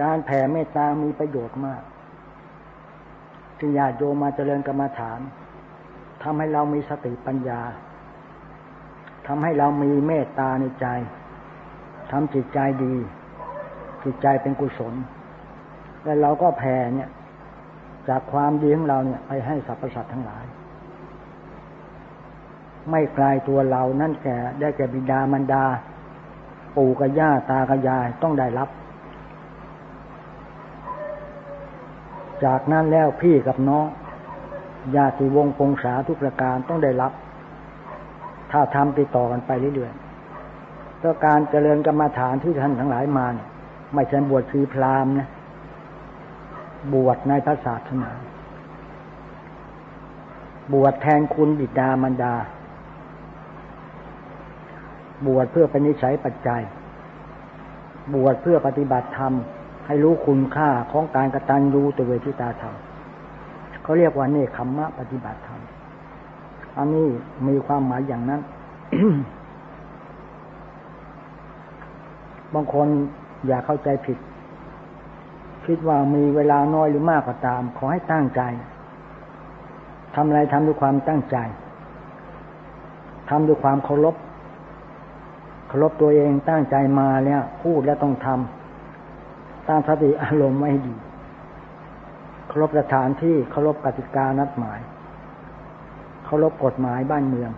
การแผ่เมตตามีประโยชน์มากที่ญาติโยมมาเจริญกรรมฐานทำให้เรามีสติปัญญาทำให้เรามีเมตตาในใจทำจิตใจดี จิตใจเป็นกุศล แล้วเราก็แผ่เนี่ย จากความดีของเราเนี่ย ไปให้สรรพสัตว์ทั้งหลาย ไม่ไกลตัวเรานั่นแก่ได้แก่บิดามารดา ปู่กับย่าตากับยายต้องได้รับ จากนั้นแล้วพี่กับน้องญาติวงปงษาทุกประการต้องได้รับ ถ้าทำติดต่อกันไปเรื่อยๆเพราะการเจริญกรรมฐานที่ท่านทั้งหลายมาเนี่ยไม่ใช่บวชชีพรามนะ บวชในพระศาสนา บวชแทนคุณบิดามารดา บวชเพื่อเป็นนิสัยปัจจัย บวชเพื่อปฏิบัติธรรม ให้รู้คุณค่าของการกระตันยูตัวเวทิตาธรรมเขาเรียกว่าเนคขมมะปฏิบัติธรรมอันนี้มีความหมายอย่างนั้น บางคนอย่าเข้าใจผิด คิดว่ามีเวลาน้อยหรือมากก็ตาม ขอให้ตั้งใจทำอะไรทำด้วยความตั้งใจทำด้วยความเคารพ เคารพตัวเองตั้งใจมาแล้วพูดแล้วต้องทำ ตั้งสติอารมณ์ไว้ดีเคารพสถานที่เคารพกติกานัดหมายเคารพกฎหมายบ้านเมือง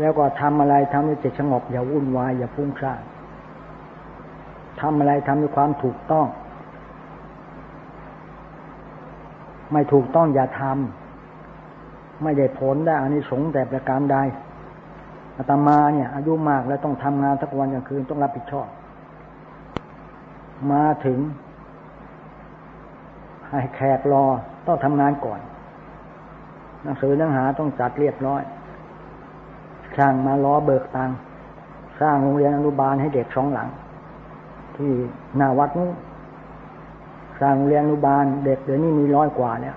แล้วก็ทำอะไรทำด้วยจิตสงบอย่าวุ่นวายอย่าพุ่งซ่านทำอะไรทำด้วยความถูกต้อง ไม่ถูกต้องอย่าทำไม่ได้ผลได้อานิสงส์แต่ประการใดอาตมาเนี่ย อายุมากแล้วต้องทำงานทั้งวันกลางคืนต้องรับผิดชอบ มาถึง ให้แขกรอต้องทำงานก่อน หนังสือเนื้อหาต้องจัดเรียบร้อย ช่างมารอเบิกตังสร้างโรงเรียนอนุบาลให้เด็กสองหลัง ที่หน้าวัดนู้สร้างโรงเรียนอนุบาล เด็กเดี๋ยวนี้มีร้อยกว่าเนี่ย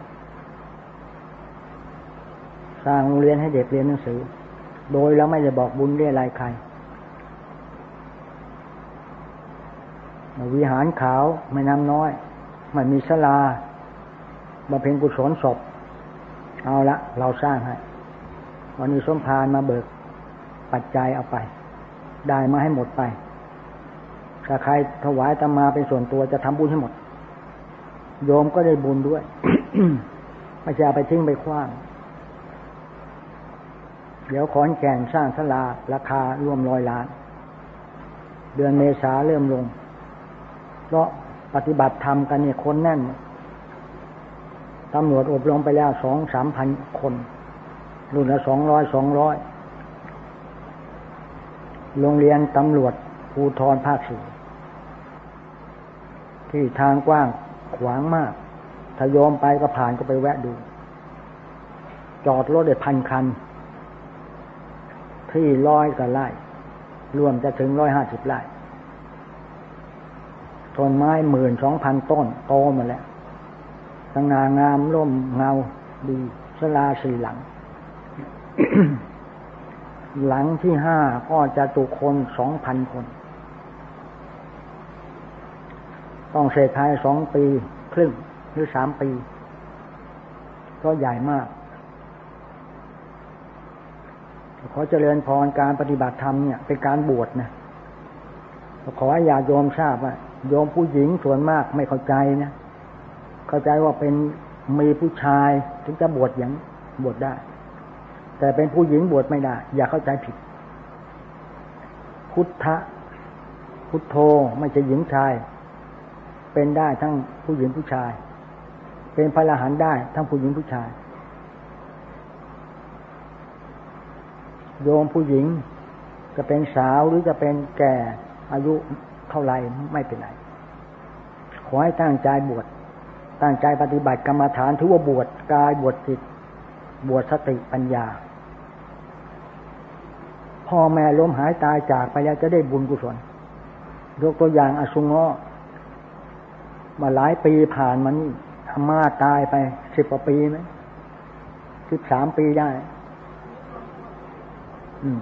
สร้างโรงเรียนให้เด็กเรียนหนังสือ โดยแล้วไม่ได้บอกบุญเรียอะไรใคร วิหารขาวไม่น้ำน้อยไม่มีสลาบำเพ็ญกุศลศพ เอาละ เราสร้างให้ วันนี้สมภารมาเบิก ปัจจัยเอาไป ได้มาให้หมดไปถ้าใครถวายตมาเป็นส่วนตัวจะทำบุญให้หมด โยมก็ได้บุญด้วยไม่ใช่ไปทิ้งไปคว้าง เดี๋ยวขอนแก่นสร้างสลาราคารวมร้อยล้าน เดือนเมษาเริ่มลง เพราะปฏิบัติธรรมกันเนี่ยคนแน่นตำรวจอบรมไปแล้วสองสามพันคน รุ่นละสองร้อยสองร้อยโรงเรียนตำรวจภูทรภาคสี่ที่ทางกว้างขวางมากถ้ายอมไปก็ผ่านก็ไปแวะดู จอดรถได้พันคัน ที่ร้อยกับไร่รวมจะถึงร้อยห้าสิบไร่ ต้นไม้หมื่นสองพันต้นโตมาแล้วสง่างามร่มเงาดีสลาสี่หลัง หลังที่ห้าก็จะตุคนสองพันคน ต้องเสร็จภายสองปีครึ่งหรือสามปี ก็ใหญ่มาก ขอเจริญพรการปฏิบัติธรรมเนี่ยเป็นการบวชนะขอให้ญาโยมทราบว่า โยมผู้หญิงส่วนมากไม่เข้าใจนะเข้าใจว่าเป็นมีผู้ชายถึงจะบวชอย่างบวชได้ แต่เป็นผู้หญิงบวชไม่ได้ อย่าเข้าใจผิด พุทธะพุทโธไม่ใช่หญิงชาย เป็นได้ทั้งผู้หญิงผู้ชาย เป็นพระอรหันต์ได้ทั้งผู้หญิงผู้ชาย โยมผู้หญิงจะเป็นสาวหรือจะเป็นแก่อายุ เท่าไรไม่เป็นไรขอให้ตั้งใจบวชตั้งใจปฏิบัติกรรมฐานถือว่าบวชกายบวชจิต บวชสติปัญญา พ่อแม่ล้มหายตายจากไปแล้วจะได้บุญกุศลยกตัวอย่างอสุงอมาหลายปีผ่านมานี่อาม่าตายไปสิบกว่าปีไหมสิบสามปีได้ อืม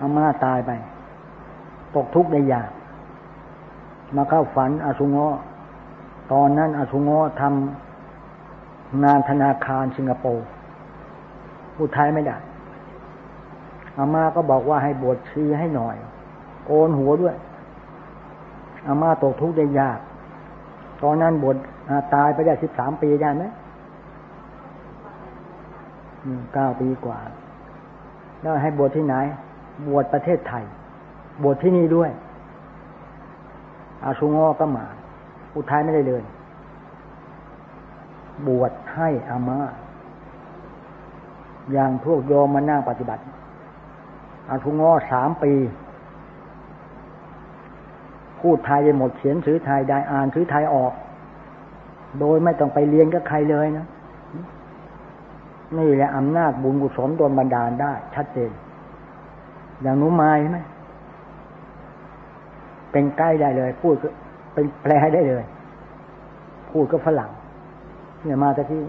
อาม่าตายไป ตกทุกข์ได้ยาก มาเข้าฝันอาชุงอตอนนั้นอาชุงอทำงานธนาคารสิงคโปร์พูดไทยไม่ได้อามาก็บอกว่าให้บวชชีให้หน่อย โกนหัวด้วยอามาตกทุกข์ได้ยาก ตอนนั้นบวชตายไปได้สิบสามปีได้ไหมเก้าปีกว่า แล้วให้บวชที่ไหน บวชประเทศไทย บวชที่นี่ด้วย อาชุงอก็มา อุทัยไม่ได้เลยบวชให้อามาอย่างพวกโยมมานั่งปฏิบัติ อาชุงอสามปี พูดไทยได้หมดเขียนซื้อไทยได้อ่านซื้อไทยออก โดยไม่ต้องไปเรียนกับใครเลยนะนี่แหละอำนาจบุญกุศลโดนบันดาลได้ ชัดเจน อย่างนุ้มาใช่ไหม เป็นใกล้ได้เลย พูดเป็นแปลได้เลย พูดก็ฝรั่งเนี่ยมาแต่ที่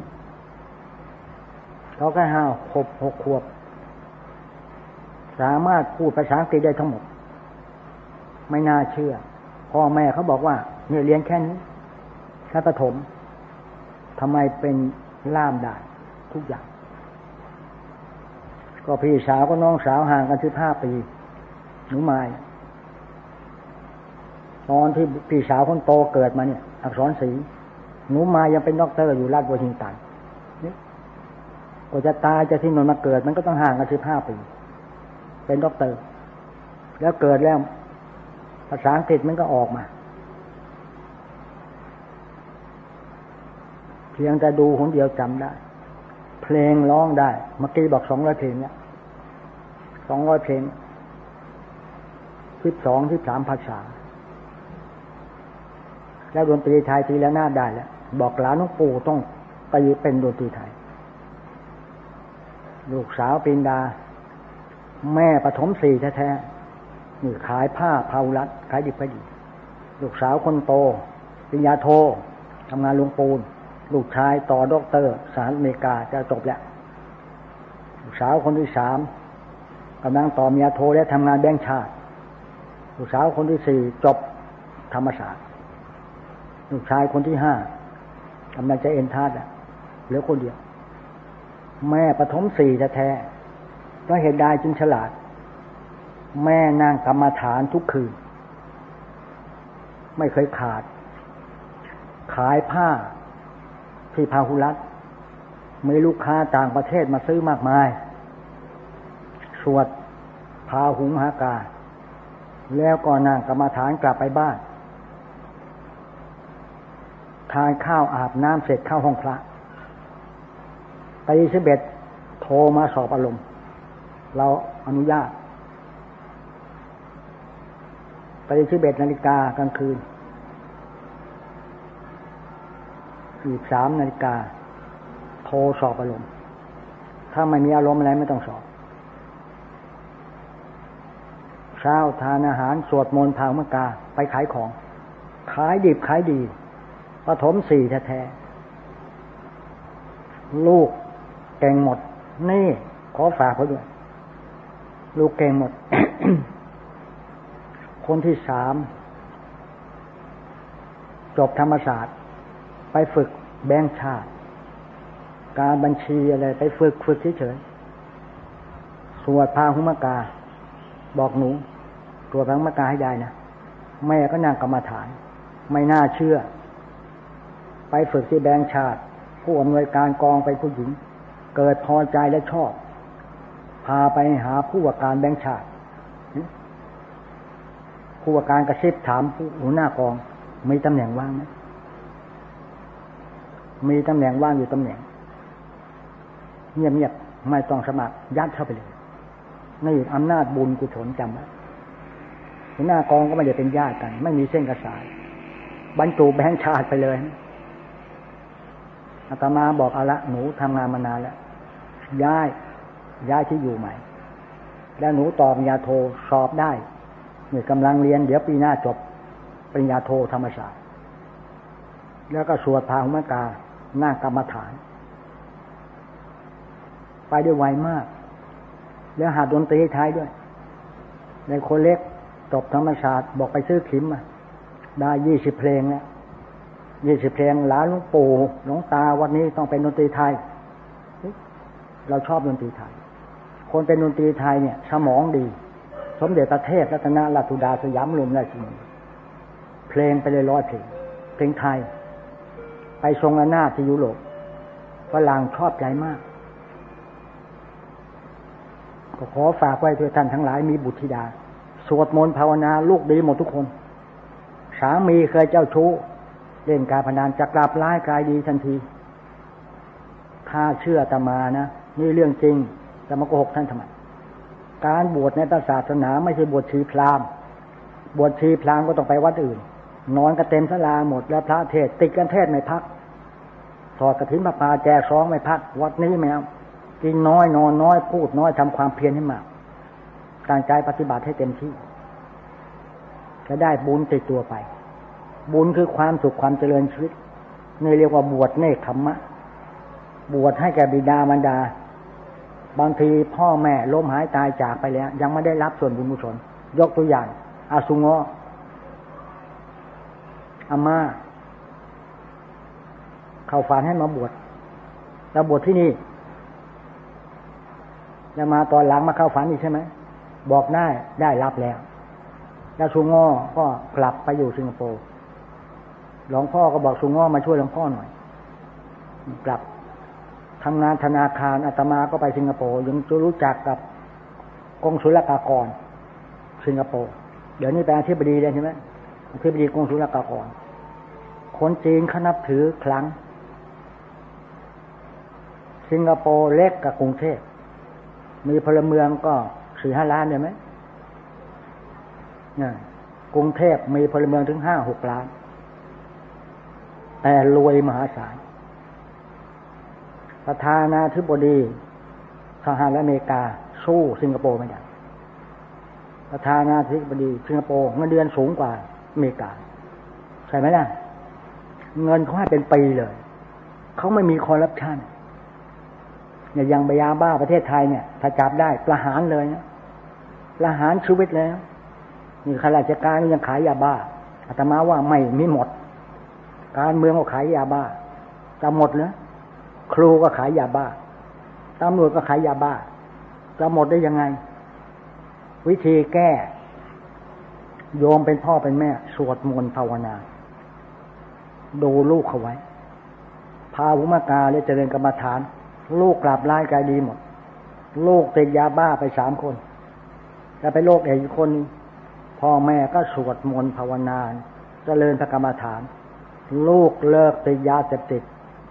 เขาแค่ห้าหกหกขวบ สามารถพูดภาษาอังกฤษได้ทั้งหมด ไม่น่าเชื่อ พ่อแม่เขาบอกว่า เนี่ยเรียนแค่นี้แค่ประถมทำไมเป็นล่ามได้ทุกอย่าง ก็พี่สาวก็น้องสาวห่างกันสิบห้าปี หนูไม้ ตอนที่พี่สาวคนโตเกิดมาเนี่ย อักษรศรีหนูมายังเป็นด็อกเตอร์อยู่รัวอชิงตันนี่ก็จะตายจะที่นนมาเกิด มันก็ต้องห่างกันสิบห้าปี เป็นด็อกเตอร์ แล้วเกิดแล้ว ภาษาอังกฤษมันก็ออกมา เพียงแต่ดูคนเดียวจำได้ เพลงร้องได้ เมื่อกี้บอกสองร้อยเพลงเนี่ยสองร้อยเพลงสิบสองสิบสามภาษา แล้วดนตรีไทยตีแล้วหน้าได้แล้วบอกหลานน้องปู่ต้องไปเป็นดนตรีไทย ลูกสาวปินดา แม่ปฐมสี่แท้ๆนี่ขายผ้าเผารัดขายดิบขายดี ลูกสาวคนโตปิญญาโททำงานลงปูน ลูกชายต่อด็อกเตอร์สหรัฐอเมริกาจะจบแล้ว ลูกสาวคนที่สามกำลังต่อเมียโทและทำงานแบงค์ชาติ ลูกสาวคนที่สี่จบธรรมศาสตร์ ลูกชายคนที่ห้ากำลังจะเอ็นทาสอะเหลือคนเดียว แม่ปฐมสี่แท้ๆก็เห็นได้จึงฉลาด แม่นางกรรมฐานทุกคืน ไม่เคยขาด ขายผ้าที่พาหุรัตมีลูกค้าต่างประเทศมาซื้อมากมาย สวดพาหุงหากา แล้วก็นางกรรมฐานกลับไปบ้าน ทานข้าวอาบน้ำเสร็จเข้าห้องพระตีสิบเอ็ดโทรมาสอบอารมณ์ เราอนุญาตตีสิบเอ็ดนาฬิกากลางคืนอีกสามนาฬิกา โทรสอบอารมณ์ ถ้าไม่มีอารมณ์อะไรไม่ต้องสอบเช้าทานอาหารสวดมนต์ทางมกา ไปขายของ ขายดิบขายดี ปฐมสี่แท้ๆลูกเก่งหมด นี่ ขอฝากเขาด้วย ลูกเก่งหมด คนที่สามจบธรรมศาสตร์ ไปฝึกแบงค์ชาติ การบัญชีอะไร ไปฝึกฝึกเฉยๆสวดพาหุมกา บอกหนูตรวจพาหุมกาให้ยายนะ แม่ก็นั่งกรรมฐาน ไม่น่าเชื่อ ไปฝึกที่แบงชาติ ผู้อำนวยการกองไปผู้หญิง เกิดพอใจและชอบ พาไปหาผู้ว่าการแบงชาติ ผู้ว่าการกระซิบถามผู้หัวหน้ากอง มีตำแหน่งว่างไหมมีตำแหน่งว่างอยู่ตำแหน่ง เงียบๆไม่ต้องสมัครยัดเข้าไปเลยนี่อำนาจบุญกุศลจำไว้หัวหน้ากองก็ไม่ได้เป็นญาติกัน ไม่มีเส้นกระสาย บรรจุแบงชาติไปเลย อาตมาบอกเอาละหนูทำงานมานานแล้วย้าย ย้ายที่อยู่ใหม่ แล้วหนูตอบปริญญาโทสอบได้เนี่ยกำลังเรียนเดี๋ยวปีหน้าจบปริญญาโทธรรมศาสตร์ แล้วก็สวดพาหุมกาหน้ากรรมฐาน ไปได้ไวมาก แล้วหาดนตรีท้ายด้วย ในคนเล็กจบธรรมศาสตร์บอกไปซื้อขิมมาได้ยี่สิบเพลงแล้ว ยี่สิบเพลงหลานหลวงปู่หลวงตาวันนี้ต้องเป็นดนตรีไทย เราชอบดนตรีไทย คนเป็นดนตรีไทยเนี่ย สมองดี สมเด็จประเทศรัตนราชุดาสยามลุมได้จริงเพลงไปเลยร้อยเพลง เพลงไทย ไปทรงอนาที่ยุโรปฝรั่งชอบใจมาก ก็ขอฝากไว้ด้วยท่านทั้งหลายมีบุตรธิดา สวดมนต์ภาวนา ลูกดีหมดทุกคน สามีเคยเจ้าชู้ เล่นการพนันจะกลับร้ายกายดีทันที ถ้าเชื่อตมานะ นี่เรื่องจริงจะมาโกหกท่านทำไมการบวชในศาสนาไม่ใช่บวชชีพรามบวชชีพรามก็ต้องไปวัดอื่น นอนกันเต็มสลาหมดแล้วพระเทศติดกันเทศไม่พักสอดกระถิ่นมาปาแจกซองไม่พัก วัดนี้ไม่เอากินน้อยนอนน้อยพูดน้อยทำความเพียรให้มากตั้งใจปฏิบัติให้เต็มที่จะได้บุญติดตัวไป บุญคือความสุขความเจริญชีวิตนี่เรียกว่าบวชเนคขมมะ บวชให้แก่บิดามารดา บางทีพ่อแม่ล้มหายตายจากไปแล้ว ยังไม่ได้รับส่วนบุญกุศลยกตัวอย่างอาสุงออาม่าเข้าฝันให้มาบวชแล้วบวชที่นี่แล้วมาตอนหลังมาเข้าฝันอีกใช่ไหมบอกได้ได้รับแล้วแล้วสุงอก็กลับไปอยู่สิงคโปร์ หลวงพ่อก็บอกสุงอมาช่วยหลวงพ่อหน่อย กลับทำงานธนาคารอาตมาก็ไปสิงคโปร์ยังจะรู้จักกับกองศุลกากร สิงคโปร์เดี๋ยวนี้เป็นอธิบดีเลยใช่ไหมอธิบดีกองศุลกากร คนจีนเขานับถือครั้ง สิงคโปร์เล็กกับกรุงเทพมีพลเมืองก็สี่ห้าล้านได้ไหมเนี่ยกรุงเทพมีพลเมืองถึงห้าหกล้าน แต่รวยมหาศาล ประธานาธิบดีสหรัฐอเมริกา สู้สิงคโปร์ไม่ได้ประธานาธิบดีสิงคโปร์เงินเดือนสูงกว่าอเมริกา ใช่ไหมล่ะ เงินเขาให้เป็นปีเลย เขาไม่มีคอร์รัปชันเนี่ยยังบยาบ้าประเทศไทยเนี่ย ถ้าจับได้ประหารเลยนะประหารชีวิตแล้วนี่ข้าราชการยังขายยาบ้าอาตมาว่าไม่มีหมด การเมืองก็ขายยาบ้าจะหมดเนะครูก็ขายยาบ้าตำรวจก็ขายยาบ้าจะหมดได้ยังไง วิธีแก้ โยมเป็นพ่อเป็นแม่ สวดมนต์ภาวนา ดูลูกเขาไว้ พาวุมากาและเจริญกรรมฐาน ลูกกลับร้ายกายดีหมด ลูกติดยาบ้าไปสามคนจะไปโรคเอกอีกคน พ่อแม่ก็สวดมนต์ภาวนาจเจริญพระกรรมฐาน ลูกเลิกติดยาเสพติด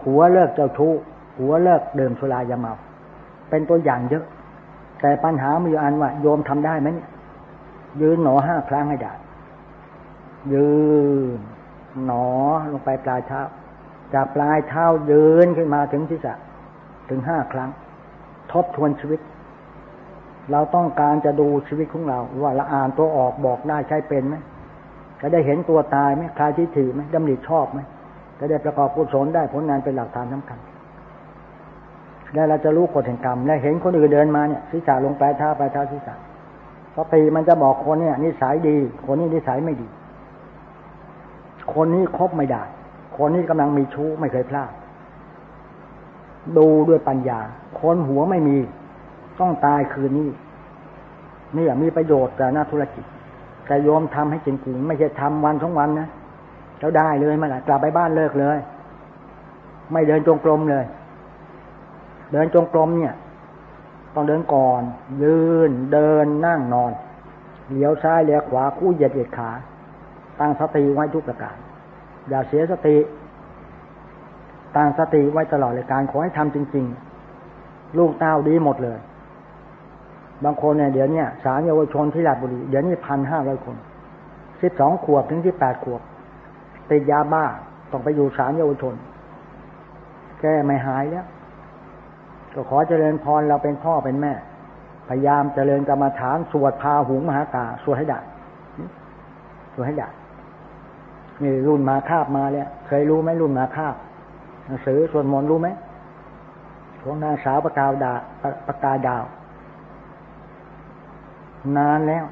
หัวเลิกเจ้าชู้หัวเลิกเดิมสุรายาเมา เป็นตัวอย่างเยอะ แต่ปัญหามีอยู่อันว่า โยมทำได้ไหมเนี่ยยืนหนอห้าครั้งให้ได้ยืนหนอลงไปปลายเท้า จากปลายเท้ายืนขึ้นมาถึงศีรษะถึงห้าครั้ง ทบทวนชีวิต เราต้องการจะดูชีวิตของเรา ว่าละอ่านตัวออกบอกได้ใช้เป็นไหม จะได้เห็นตัวตายไหมคลายที่ถือไหมดำริชอบไหมจะได้ประกอบกุศลได้ผลงานเป็นหลักฐานสำคัญแล้วเราจะรู้กฎแห่งกรรม และเห็นคนอื่นเดินมาเนี่ยศีรษะลงปลายเท้าปลายเท้าศีรษะสติมันจะบอกคนเนี่ย นิสัยดี คนนี้นิสัยไม่ดี คนนี้คบไม่ได้ คนนี้กำลังมีชู้ไม่เคยพลาดดูด้วยปัญญา คนหัวไม่มี ต้องตายคืนนี้นี่มีประโยชน์แต่หน้าธุรกิจ แต่โยมทำให้จริงๆไม่ใช่ทำวันสองวันนะแล้วได้เลยมาละกลับไปบ้านเลิกเลย ไม่เดินจงกรมเลย เดินจงกรมเนี่ย ต้องเดินก่อน ยืนเดินนั่งนอนเลี้ยวซ้ายเลี้ยวขวาคู่เหยียดเหยียดขา ตั้งสติไว้ทุกประการ อย่าเสียสติ ตั้งสติไว้ตลอดเลยการขอให้ทำจริง ๆ ลูกเต้าดีหมดเลย บางคนเนี่ยเดี๋ยวนี้สารเยาวชนที่ราชบุรีเดี๋ยวนี้พันห้าร้อยคนสิบสองขวบถึงสิบแปดขวบติดยาบ้าต้องไปอยู่สารเยาวชน แก้ไม่หายแล้วก็ขอเจริญพรเราเป็นพ่อเป็นแม่ พยายามเจริญกรรมฐานสวดพาหุงมหากาสวดให้ได้สวดให้ได้นี่รุ่นมาคาบมาแล้วเคยรู้ไหมรุ่นมาคาบหนังสือสวดมนต์รู้ไหมของนางสาวประกาดาประกาดาว นานแล้ว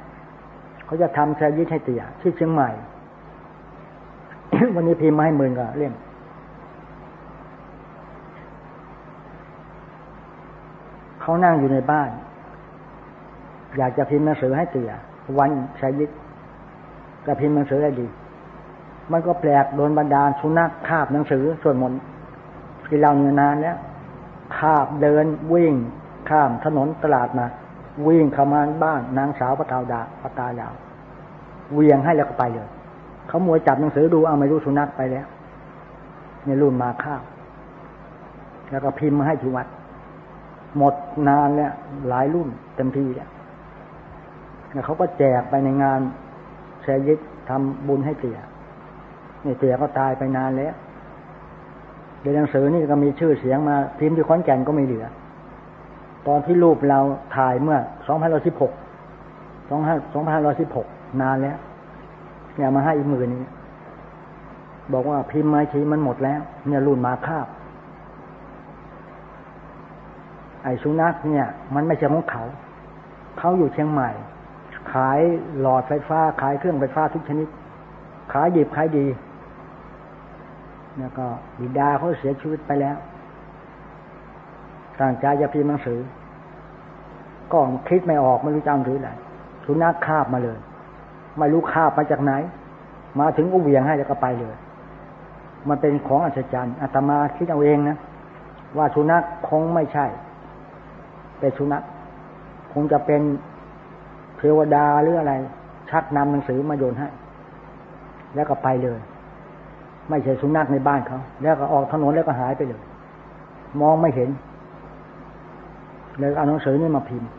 เขาจะทำแซยิดให้เตียที่เชียงใหม่ วันนี้พิมพ์มาให้หมื่นก็เล่มเขานั่งอยู่ในบ้าน อยากจะพิมพ์หนังสือให้เตียวันชายิตจะพิมพ์หนังสือได้ดี มันก็แปลกโดนบันดาลสุนัขคาบหนังสือส่วนมนต์ที่เราเนื้อนานแล้วคาบเดินวิ่งข้ามถนนตลาดมา วิ่งเข้ามาบ้านนางสาวปตาดาปตายาว เวียงให้แล้วก็ไปเลยเขามัวจับหนังสือดูเอาไม่รู้สุนัขไปแล้วในรุ่นมาข้าวแล้วก็พิมพ์มาให้ที่วัด หมดนานแล้วหลายรุ่นเต็มที่แล้วแล้วเขาก็แจกไปในงานแชยิตทำบุญให้เตี่ยนี่เตี่ยก็ตายไปนานแล้วในหนังสือนี่ก็มีชื่อเสียงมาพิมพ์ที่ขอนแก่นก็ไม่เหลือ ตอนที่รูปเราถ่ายเมื่อสองพันร้อยสิบหกสองห้าสองพันร้อยสิบหกนานแล้วเนี่ยมาให้อีกมือนี้บอกว่าพิมพ์ไม้ชีมันหมดแล้ว เนี่ยรุ่นมาคาบ ไอ้สุนัขเนี่ย มันไม่ใช่ของเขา เขาอยู่เชียงใหม่ ขายหลอดไฟฟ้า ขายเครื่องไฟฟ้าทุกชนิด ขายดีขายดี แล้วก็บิดาเขาเสียชีวิตไปแล้ว ต่างใจจะพิมพ์หนังสือ ก็คิดไม่ออกไม่รู้จำหรืออะไรสุนัขคาบมาเลย ไม่รู้คาบมาจากไหน มาถึงก็เวียงให้แล้วก็ไปเลย มันเป็นของอัศจรรย์อาตมาคิดเอาเองนะว่าสุนัขคงไม่ใช่ เป็นสุนัขคงจะเป็นเทวดาหรืออะไร ชักนำหนังสือมาโยนให้ แล้วก็ไปเลย ไม่ใช่สุนัขในบ้านเขา แล้วก็ออกถนนแล้วก็หายไปเลย มองไม่เห็น เลยเอาหนังสือนี่มาพิมพ์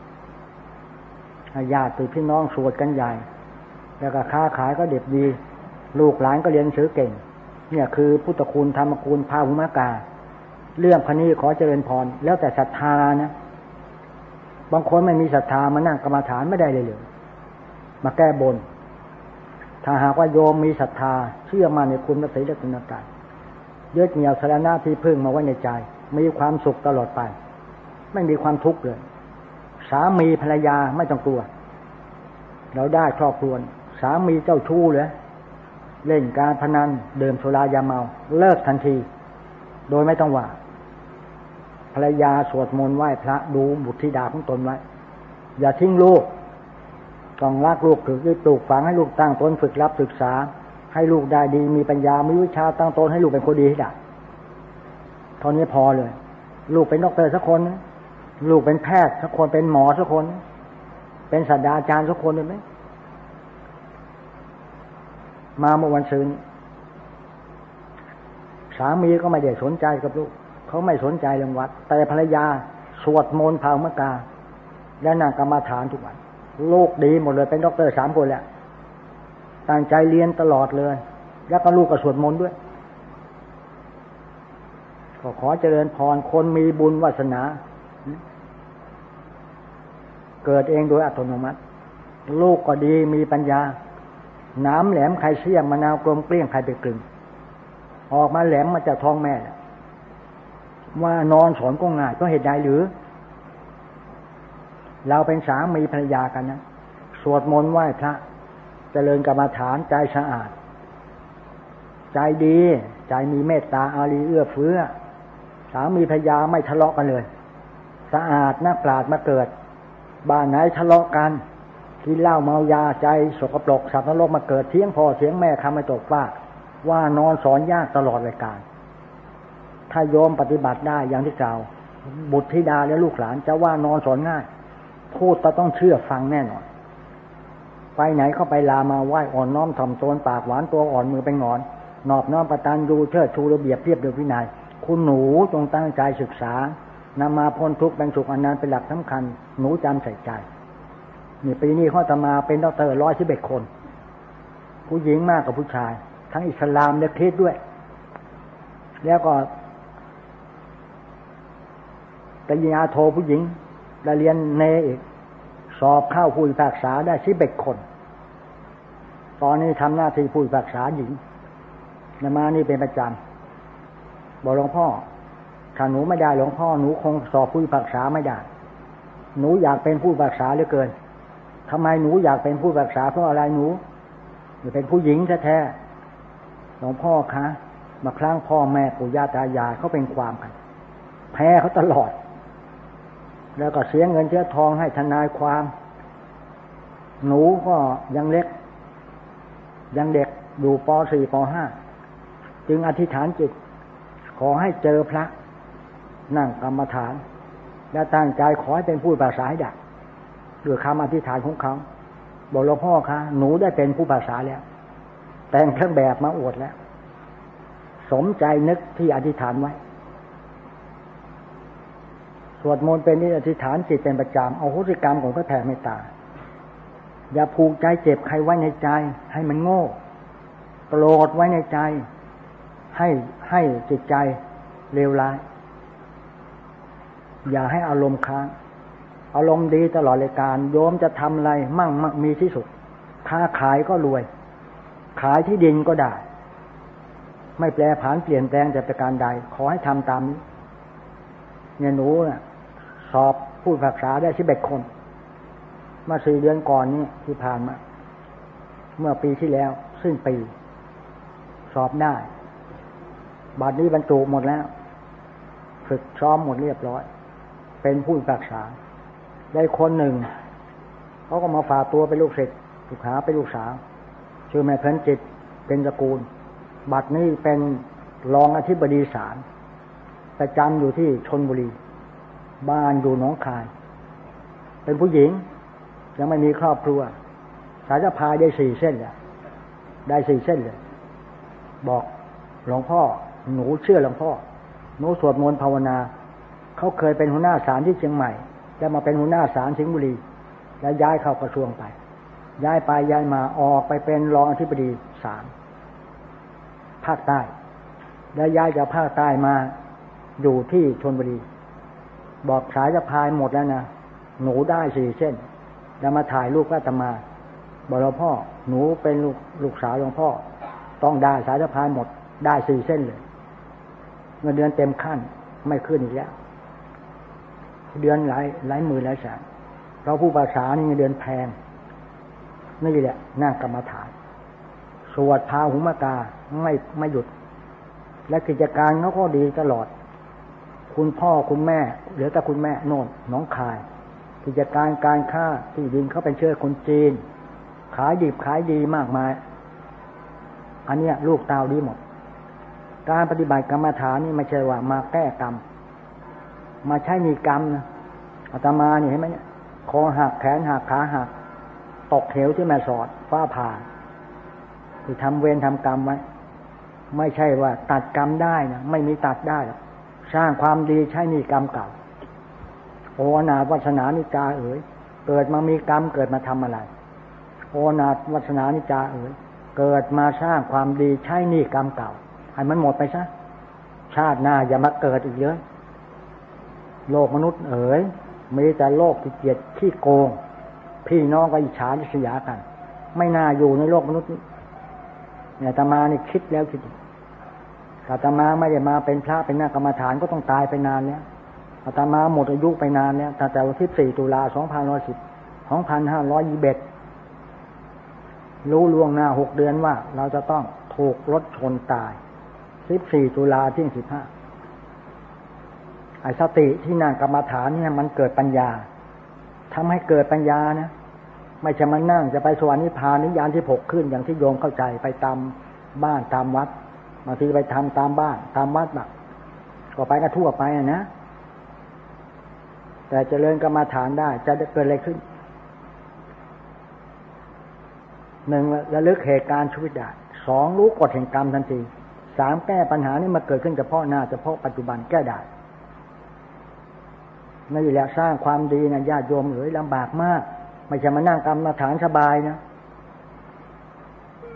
ญาติพี่น้องสวดกันใหญ่ แล้วก็ค้าขายก็เด็ดดี ลูกหลานก็เรียนเสือเก่ง เนี่ยคือพุทธคุณธรรมคุณพาหุมากา เรื่องพนนี้ขอเจริญพร แล้วแต่ศรัทธานะบางคนไม่มีศรัทธามานั่งกรรมฐานไม่ได้เลยเลย มาแก้บน ถ้าหากว่าโยมมีศรัทธา เชื่อมาในคุณพระศรีและคุณกายึดเหนี่ยวสารณะที่พึ่งมาไว้ในใจ มีความสุขตลอดไป ไม่มีความทุกข์เลย สามีภรรยาไม่ต้องกลัว เราได้ครอบครัวสามีเจ้าชู้เลยเล่นการพนันเดิมสุรายาเมา เลิกทันที โดยไม่ต้องว่า ภรรยาสวดมนต์ไหว้พระดูบุตรธิดาของตนไว้ อย่าทิ้งลูกต้องรักลูกถือปลูกฝังให้ลูกตั้งตนฝึกรับศึกษา ให้ลูกได้ดี มีปัญญามีวิชาตั้งตนให้ลูกเป็นคนดีให้ได้เท่านี้พอเลย ลูกเป็นด็อกเตอร์สักคนนะ ลูกเป็นแพทย์สักคนเป็นหมอสักคน เป็นศาสตราจารย์สักคนเลยไหมมาเมื่อวันศุกร์สามีก็ไม่ได้สนใจกับลูก เขาไม่สนใจเรื่องวัด แต่ภรรยาสวดมนต์พาหุงมหากา และนั่งกรรมฐานทุกวันลูกดีหมดเลยเป็นด็อกเตอร์สามคนแหละตั้งใจเรียนตลอดเลย แล้วก็ลูกก็สวดมนต์ด้วยก็ขอเจริญพรคนมีบุญวาสนา เกิดเองโดยอัตโนมัติ ลูกก็ดีมีปัญญา น้ำแหลมใครเชี่ยมมะนาวกลมเกลี้ยงใครไปกลึง ออกมาแหลมมาจากท้องแม่ ว่านอนสอนก็ง่ายก็เหตุใดหรือ เราเป็นสามีภรรยากันนะสวดมนต์ไหว้พระเจริญกรรมฐานใจสะอาด ใจดี ใจมีเมตตาอารีเอื้อเฟื้อ สามีภรรยาไม่ทะเลาะกันเลย สะอาดนักปราดมาเกิด บ้านไหนทะเลาะกันกินเหล้าเมายาใจสกปรกสัตว์นรกมาเกิดเทียงพ่อเทียงแม่คำไม่ตกฟ้าว่านอนสอนยากตลอดรายการ ถ้าโยมปฏิบัติได้อย่างที่กล่าว บุตรธิดาและลูกหลานจะว่านอนสอนง่าย พูดต้องเชื่อฟังแน่นอน ไปไหนเข้าไปลามาไหว้อ่อนน้อมถ่อมตนปากหวานตัวอ่อนมือเป็นงอน นอบน้อมประทานดูเชิดชูระเบียบเรียบเดียววินัย คุณหนูจงตั้งใจศึกษา นำมาพ้นทุกข์แบ่งสุขอันนั้นเป็นหลักสำคัญ หนูจำใส่ใจนี่ปีนี้เขาจะมาเป็นดรร้อยสิบเอ็ดคน ผู้หญิงมากกว่าผู้ชาย ทั้งอิสลามและคริสด้วย แล้วก็ปริญญาโทผู้หญิงและเรียนเนอีก สอบเข้าผู้พิพากษาได้สิบเอ็ดคน ตอนนี้ทำหน้าที่ผู้พิพากษาหญิงนมานี่เป็นประจำบอกหลวงพ่อ ถ้าหนูไม่ได้หลวงพ่อหนูคงสอบผู้พิพากษาไม่ได้ หนูอยากเป็นผู้พิพากษาเหลือเกินทำไมหนูอยากเป็นผู้รักษาเพราะอะไรหนูเป็นผู้หญิงแท้ๆหลวงพ่อคะมาครั้งพ่อแม่ปู่ย่าตายายเขาเป็นความกันแพ้เขาตลอด แล้วก็เสียเงินเสียทองให้ทนายความ หนูก็ยังเล็ก ยังเด็กอยู่ป .4 ป .5 จึงอธิษฐานจิต ขอให้เจอพระ นั่งกรรมฐาน และตั้งใจขอให้เป็นผู้ภาษาให้ได้ด้วยคำอธิษฐานของเขาบอกหลวงพ่อคะหนูได้เป็นผู้ภาษาแล้ว แต่งเครื่องแบบมาอวดแล้ว สมใจนึกที่อธิษฐานไว้ สวดมนต์เป็นนิอธิษฐานจิตเป็นประจำเอาหุสิกรรมของพระแผ่เมตตา อย่าผูกใจเจ็บใครไว้ในใจ ให้มันโง่โกรธไว้ในใจ ให้ให้จิตใจเลวร้าย อย่าให้อารมณ์ค้าง อารมณ์ดีตลอดรายการ โยมจะทำอะไรมั่งมั่งมีที่สุด ค้าขายก็รวย ขายที่ดินก็ได้ ไม่แปลผันเปลี่ยนแปลงแต่ประการใด ขอให้ทำตามนี้ เนี่ยหนูสอบผู้ศึกษาได้สิบเอ็ดคน มาสี่เดือนก่อนนี้ที่ผ่านมา เมื่อปีที่แล้วซึ่งปี สอบได้บัดนี้บรรจุหมดแล้ว ฝึกซ้อมหมดเรียบร้อย เป็นผู้ศึกษา ได้คนหนึ่ง เขาก็มาฝากตัวเป็นลูกศิษย์ลูกหาเป็นลูกสาว ชื่อแม่เพลินจิต เป็นตระกูล บัดนี้เป็นรองอธิบดีศาลประจำอยู่ที่ชนบุรี บ้านอยู่หนองคาย เป็นผู้หญิง ยังไม่มีครอบครัว สายจะพายได้สี่เส้นเลยได้สี่เส้นเลย บอกหลวงพ่อ หนูเชื่อหลวงพ่อ หนูสวดมนต์ภาวนา เขาเคยเป็นหัวหน้าศาลที่เชียงใหม่จะมาเป็นหัวหน้าศาลสิงห์บุรี แล้วย้ายเข้ากระทรวงไป ย้ายไปย้ายมาออกไปเป็นรองอธิบดีศาลภาคใต้ แล้วย้ายจากภาคใต้มาอยู่ที่ชนบุรี บอกสายจะพายหมดแล้วนะหนูได้สี่เส้น แล้วมาถ่ายรูปก็ตมาบอกหลวงพ่อ หนูเป็นลูกลูกสาวหลวงพ่อ ต้องได้สายจะพายหมดได้สี่เส้นเลยเงินเดือนเต็มขั้นไม่ขึ้นอีกแล้ว เดือนหลายหลายหมื่นหลายแสนเราผู้ภาษานี่เดือนแพงนี่แหละนั่งกรรมฐาน สวดพาหุมตาไม่ไม่หยุด และกิจการเขาก็ดีตลอด คุณพ่อคุณแม่เหลือแต่คุณแม่โน่นน้องคาย กิจการการค้าที่ดินเขาเป็นเชื้อคนจีน ขายดิบขายดีมากมาย อันเนี้ยลูกเตาดีหมด การปฏิบัติกรรมฐานนี่ไม่ใช่ว่ามาแก้กรรม มาใช้มีกรรมนะอาตมาเนี่ยเห็นไหมเนี่ยคอหักแขนหักขาหัก ตกเหวที่แม่สอดฟ้าผ่าที่ทำเวรทำกรรมไว้ ไม่ใช่ว่าตัดกรรมได้นะไม่มีตัดได้สร้างความดีใช้มีกรรมเก่าโอนาวัฒนานิจาเอ๋ยเกิดมามีกรรมเกิดมาทำอะไร โอนาวัฒนานิจาเอ๋ยเกิดมาสร้างความดีใช้นี่กรรมเก่าให้มันหมดไปซะชาติหน้าอย่ามาเกิดอีกเยอะ โลกมนุษย์เอ๋ยมีแต่โลกที่เกียดขี้โกง พี่น้องก็อิจฉาริษยากัน ไม่น่าอยู่ในโลกมนุษย์นี้เนี่ยตมานี่คิดแล้วคิดอาตมาไม่ได้มาเป็นพระเป็นนักกรรมฐานก็ต้องตายไปนานแล้วอาตมาหมดอายุไปนานแล้วตั้งแต่วันที่สี่ตุลาสองพันร้อยสิบสองพันห้าร้อยยี่สิบรู้ล่วงหน้าหกเดือนว่า เราจะต้องถูกรถชนตายสิบสี่ตุลาที่สิบห้า ไอ้สติที่นั่งกรรมฐานเนี่ยมันเกิดปัญญาทำให้เกิดปัญญานะไม่ใช่มันนั่งจะไปสวรรค์นิพพานนิยานที่ผกขึ้นอย่างที่โยมเข้าใจไปตามบ้านตามวัดบางทีไปทำตามบ้าน ตามวัดบบก็ไปก็ทั่วไปนะแต่จเจริญกรรมฐานได้จะเกิดอะไรขึ้นหนึ่งระลึกเหตุการณ์ชีวิตได้สองรู้กฎแห่งกรรมทันทีสามแก้ปัญหานี้มาเกิดขึ้นเฉพาะหน้าเฉพาะปัจจุบันแก้ได้ นี่แหละสร้างความดีนะญาติโยมเอ๋ยลำบากมาก ไม่ใช่มานั่งกรรมฐานสบายนะ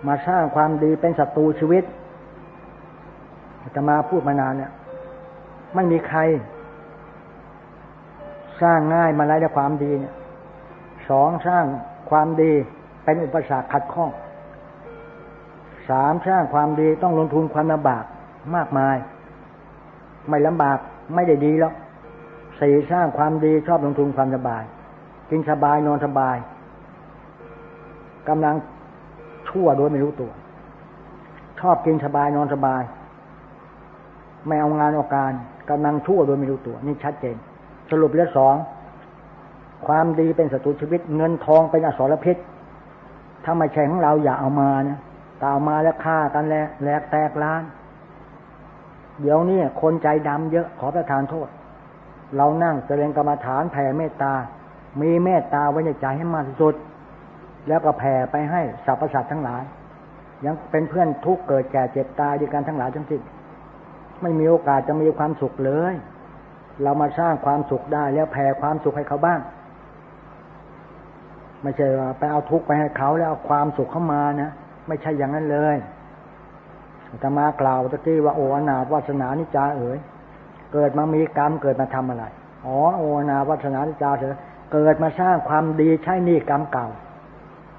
มาสร้างความดีเป็นศัตรูชีวิตจะมาพูดมานานเนี่ยไม่มีใคร สร้างง่ายมาไล่แต่ความดีเนี่ยสองสร้างความดีเป็นอุปสรรคขัดข้องสามสร้างความดีต้องลงทุนความลำบากมากมาย ไม่ลำบากไม่ได้ดีแล้ว สี่สร้างความดีชอบลงทุนความสบาย กินสบายนอนสบายกำลังชั่วโดยไม่รู้ตัว ชอบกินสบายนอนสบาย ไม่เอางานเอาการกำลังชั่วโดยไม่รู้ตัว นี่ชัดเจน สรุปเรื่อสองความดีเป็นศัตรูชีวิต เงินทองเป็นอสรพิษถ้าไม่ใช่ของเราอย่าเอามานะตาเอามาแล้วฆ่ากันแล้วแหลกแตกล้าน เดี๋ยวนี้คนใจดำเยอะขอประทานโทษ เรานั่งเจริญกรรมฐานแผ่เมตตา มีเมตตาไว้ในใจให้มากที่สุด แล้วก็แผ่ไปให้สรรพสัตว์ทั้งหลาย ยังเป็นเพื่อนทุกเกิดแก่เจ็บตายด้วยกันทั้งหลายทั้งสิ้นไม่มีโอกาสจะมีความสุขเลย เรามาสร้างความสุขได้แล้วแผ่ความสุขให้เขาบ้าง ไม่ใช่ว่าไปเอาทุกข์ไปให้เขาแล้วเอาความสุขเข้ามานะ ไม่ใช่อย่างนั้นเลยจะมากล่าวตะกี้ว่าโออนาวัสนานิจาเอ๋ย เกิดมามีกรรมเกิดมาทำอะไร อ๋อโอนาวัสนานิจาเถอะเกิดมาสร้างความดีใช้นี่กรรมเก่า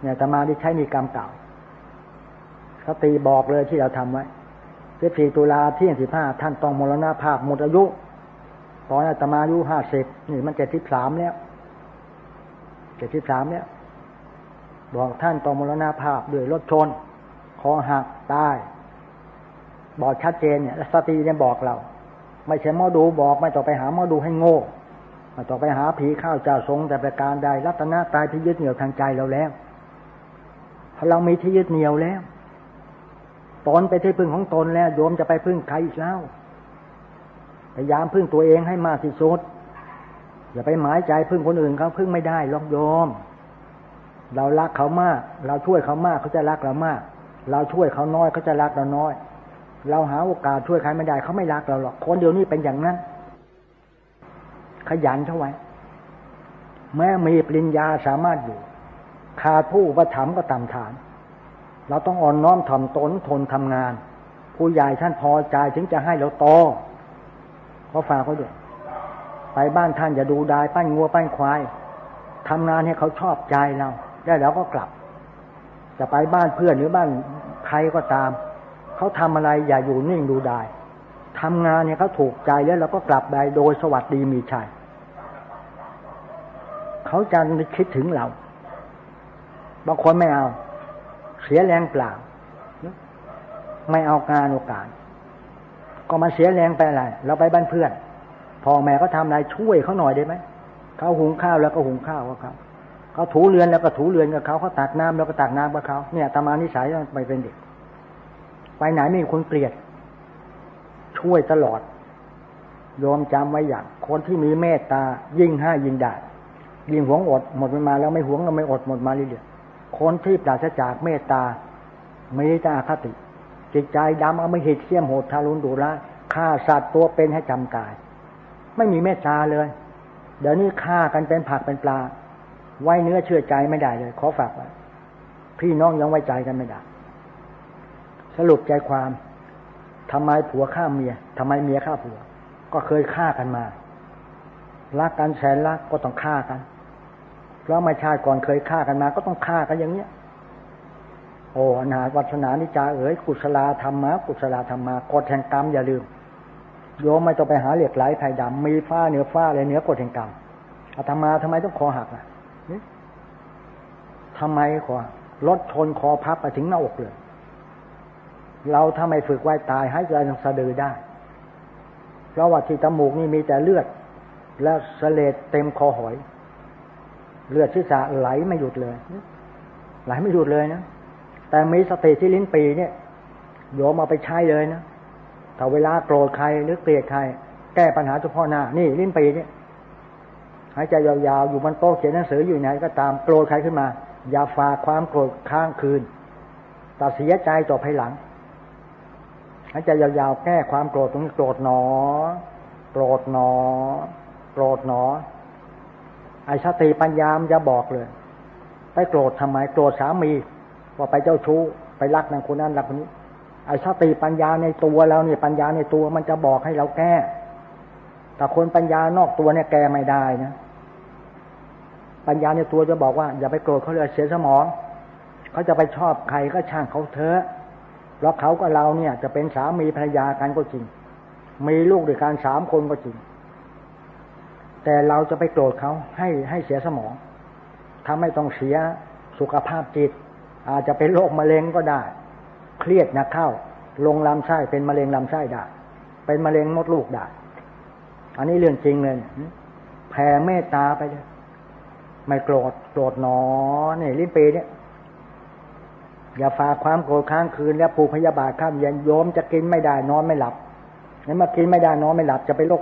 เนี่ยตมาที่ใช้นี่กรรมเก่าเขาตีบอกเลยที่เราทำไว้สิบสี่ตุลาเที่ยงสิบห้าท่านต้องมรณภาพหมดอายุ ตอนอาตมาอายุห้าสิบนี่มันเจ็ดสิบสามแล้วเจ็ดสิบสามแล้วบอกท่านต้องมรณภาพด้วยรถชนคอหักตายบอกชัดเจนเนี่ยสติเนี่ยบอกเรา ไม่ใช่หมอดูบอก ไม่ต้องไปหาหมอดูให้โง่ไม่ต้องไปหาผีข้าวเจ้าทรง แต่ประการใดรัตนาตายที่ยึดเหนี่ยวทางใจเราแล้วพเรามีที่ยึดเหนี่ยวแล้วตนไปที่พึ่งของตนแล้วโยมจะไปพึ่งใครอีกแล้วพยายามพึ่งตัวเองให้มากที่สุดอย่าไปหมายใจพึ่งคนอื่นเขาพึ่งไม่ได้ลองโยม เรารักเขามาก เราช่วยเขามากเขาจะรักเรามาก เราช่วยเขาน้อยเขาจะรักเราน้อย เราหาโอกาสช่วยใครไม่ได้เขาไม่รักเราหรอกคนเดียวนี้เป็นอย่างนั้น ขยันเท่าไว้ แม้มีปริญญาสามารถอยู่ ขาดผู้ประถมก็ต่ำฐาน เราต้องอ่อนน้อมถ่อมตนทนทำงาน ผู้ใหญ่ท่านพอใจถึงจะให้เราโตเขาฝากเขาด้วยไปบ้านท่านอย่าดูดายปั้นงัวปั้นควายทำงานให้เขาชอบใจเรา ได้แล้วก็กลับ จะไปบ้านเพื่อนหรือบ้านใครก็ตาม เขาทำอะไรอย่าอยู่นิ่งดูไดายทำงานเนี่ยเขาถูกใจแล้วเราก็กลับไปโดยสวัสดีมีชัยเขาจะคิดถึงเรา บางคนไม่เอา เสียแรงเปล่า ไม่เอาการโอกาส ก็มาเสียแรงไปอะไร เราไปบ้านเพื่อน พ่อแม่ก็ทำอะไรช่วยเขาหน่อยได้ไหม เขาหุงข้าวแล้วก็หุงข้าวกับเขาเขาถูเรือนแล้วก็ถูเรือนกับเขาเขาตักน้ำแล้วก็ตักน้ำกับเขาเนี่ยตามานิสัยไปเป็นเด็ก ไปไหนไม่มีคนเกลียด ช่วยตลอดยอมจำไว้อย่าง คนที่มีเมตตา ยิ่งให้ยิ่งได้ยิ่งหวงอดหมดมาแล้วไม่หวงก็ไม่อดหมดมาเรื่อยๆคนที่ปราศจากเมตตาไม่ได้อาคติ จิตใจดำเอาไม่เหิตเสี้ยมโหดทารุณดุร้ายฆ่าสัตว์ตัวเป็นให้จำกาย ไม่มีเมตตาเลย เดี๋ยวนี้ฆ่ากันเป็นผักเป็นปลา ไว้เนื้อเชื่อใจไม่ได้เลย ขอฝากไว้พี่น้องยังไว้ใจกันไม่ได้ สรุปใจความทำไมผัวฆ่าเมียทำไมเมียฆ่าผัว ก็เคยฆ่ากันมา รักกันแสนรักก็ต้องฆ่ากัน เพราะไม่ชาติก่อนเคยฆ่ากันมา ก็ต้องฆ่ากันอย่างเนี้ย โอ้อนาวัฒนานิจาเอ๋ยกุศลธรรมะกุศลธรรมากฎแห่งกรรมอย่าลืมโยมไม่ต้องไปหาเหล็กไหลไผ่ดำมีฟ้าเหนือฟ้าอะไรเหนือกฎแห่งกรรมอาตมาทำไมต้องคอหักอะทำไมขอรถชนคอพับไปถึงหน้าอกเลย เราถ้าไม่ฝึกไว้ตายให้ใจสะดือได้ เพราะว่าที่ตมูกนี่มีแต่เลือด และเสลดเต็มคอหอย เลือดศีรษะไหลไม่หยุดเลย ไหลไม่หยุดเลยนะ แต่มีสติที่ลิ้นปีเนี่ยโยมเอาไปใช้เลยนะถ้าเวลาโกรธใครหรือเกลียดใคร แก้ปัญหาเฉพาะหน้า นี่ลิ้นปีเนี่ยหายใจยาวๆอยู่บนโต๊ะเขียนหนังสืออยู่ไหนก็ตามโกรธใครขึ้นมา อย่าฝากความโกรธค้างคืนแต่เสียใจต่อภายหลัง หายใจยาวๆ แก้ความโกรธตรงนี้โกรธหนอ โกรธหนอ โกรธหนอ ไอ้สติปัญญามจะบอกเลย ไปโกรธทำไม โกรธสามี ว่าไปเจ้าชู้ ไปรักนางคนนั้นรักคนนี้ ไอ้สติปัญญาในตัวเราเนี่ยปัญญาในตัวมันจะบอกให้เราแก้ แต่คนปัญญานอกตัวเนี่ยแก้ไม่ได้นะ ปัญญาในตัวจะบอกว่า อย่าไปโกรธเขาเลยเสียสมอง เขาจะไปชอบใครก็ช่างเขาเถอะ เพราะเขากับเราเนี่ย จะเป็นสามีภรรยากันก็จริง มีลูกด้วยกันสามคนก็จริง แต่เราจะไปโกรธเขาให้ให้เสียสมองทำให้ต้องเสียสุขภาพจิต อาจจะเป็นโรคมะเร็งก็ได้ เครียดนะเข้า ลงลำไส้เป็นมะเร็งลำไส้ได้ เป็นมะเร็งมดลูกได้ อันนี้เรื่องจริงเลยแผ่เมตตาไปเลยไม่โกรธโกรธหนอเนี่ยลิ้นปีเนี่ย อย่าฝากความโกรธค้างคืน แล้วผูกพยาบาทข้ามเย็นโยมจะกินไม่ได้นอนไม่หลับงั้นมากินไม่ได้นอนไม่หลับจะไปโรค